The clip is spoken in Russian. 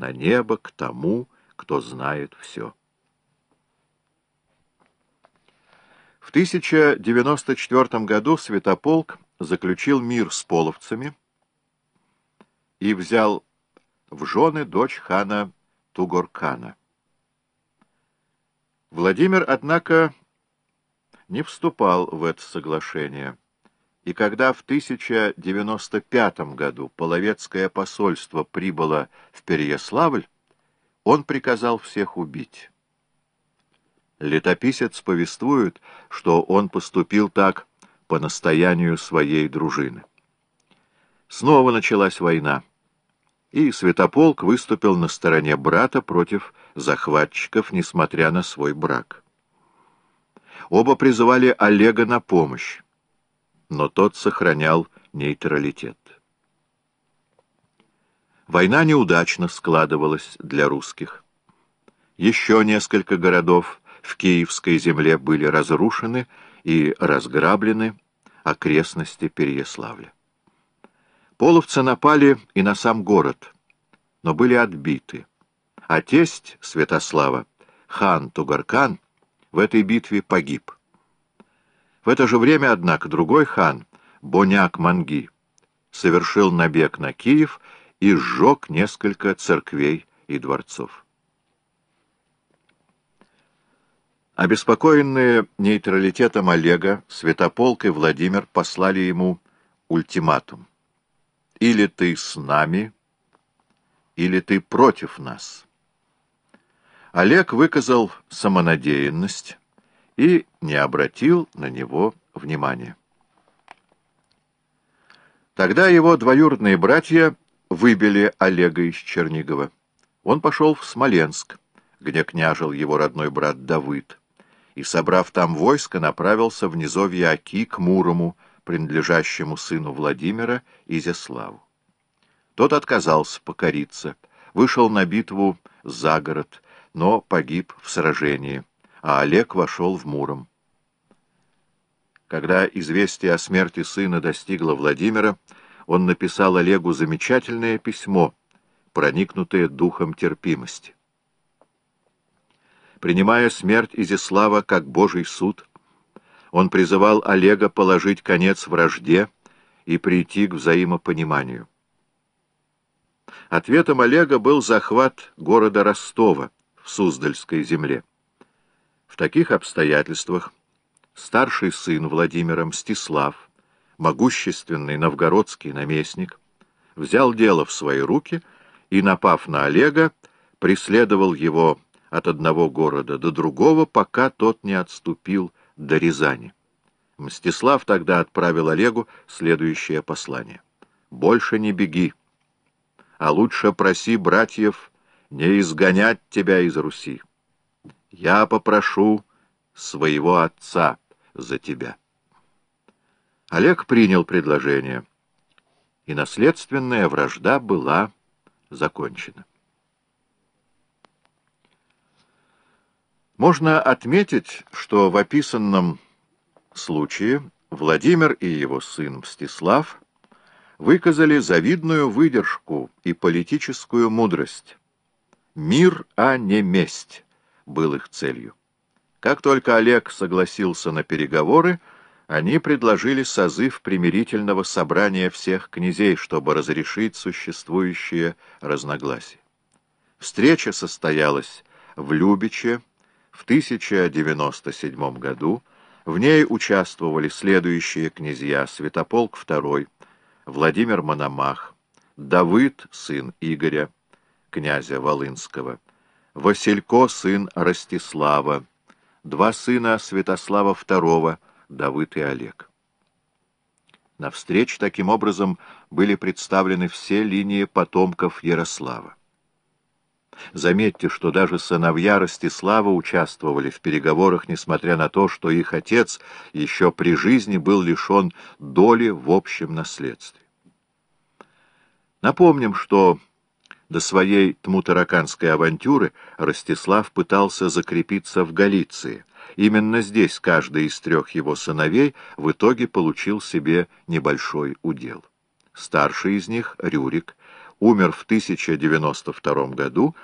на небо к тому, кто знает все. В 1094 году Святополк заключил мир с половцами и взял в жены дочь хана Тугоркана. Владимир, однако, не вступал в это соглашение, и когда в 1095 году Половецкое посольство прибыло в Переяславль, он приказал всех убить. Летописец повествует, что он поступил так по настоянию своей дружины. Снова началась война, и Святополк выступил на стороне брата против захватчиков, несмотря на свой брак. Оба призывали Олега на помощь, но тот сохранял нейтралитет. Война неудачно складывалась для русских. Еще несколько городов в Киевской земле были разрушены и разграблены окрестности Переяславля. Половцы напали и на сам город, но были отбиты. А тесть Святослава, хан Тугаркан, в этой битве погиб. В это же время, однако, другой хан, Боняк Манги, совершил набег на Киев и сжег несколько церквей и дворцов. Обеспокоенные нейтралитетом Олега, Святополк и Владимир послали ему ультиматум. «Или ты с нами, или ты против нас». Олег выказал самонадеянность и не обратил на него внимания. Тогда его двоюродные братья выбили Олега из Чернигова. Он пошел в Смоленск, где княжил его родной брат Давыд и, собрав там войско, направился в низовье Оки к Мурому, принадлежащему сыну Владимира, Изяславу. Тот отказался покориться, вышел на битву за город, но погиб в сражении, а Олег вошел в Муром. Когда известие о смерти сына достигло Владимира, он написал Олегу замечательное письмо, проникнутое духом терпимости. Принимая смерть Изяслава как Божий суд, он призывал Олега положить конец вражде и прийти к взаимопониманию. Ответом Олега был захват города Ростова в Суздальской земле. В таких обстоятельствах старший сын Владимира Мстислав, могущественный новгородский наместник, взял дело в свои руки и, напав на Олега, преследовал его от одного города до другого, пока тот не отступил до Рязани. Мстислав тогда отправил Олегу следующее послание. «Больше не беги, а лучше проси братьев не изгонять тебя из Руси. Я попрошу своего отца за тебя». Олег принял предложение, и наследственная вражда была закончена. Можно отметить, что в описанном случае Владимир и его сын Мстислав выказали завидную выдержку и политическую мудрость. Мир, а не месть, был их целью. Как только Олег согласился на переговоры, они предложили созыв примирительного собрания всех князей, чтобы разрешить существующие разногласия. Встреча состоялась в Любиче, в 1097 году в ней участвовали следующие князья Святополк II, Владимир Мономах, Давыд, сын Игоря, князя Волынского, Василько, сын Ростислава, два сына Святослава II, Давыд и Олег. На встрече таким образом были представлены все линии потомков Ярослава. Заметьте, что даже сыновья Ростислава участвовали в переговорах, несмотря на то, что их отец еще при жизни был лишен доли в общем наследстве. Напомним, что до своей тмутараканской авантюры Ростислав пытался закрепиться в Галиции. Именно здесь каждый из трех его сыновей в итоге получил себе небольшой удел. Старший из них, Рюрик, умер в 1092 году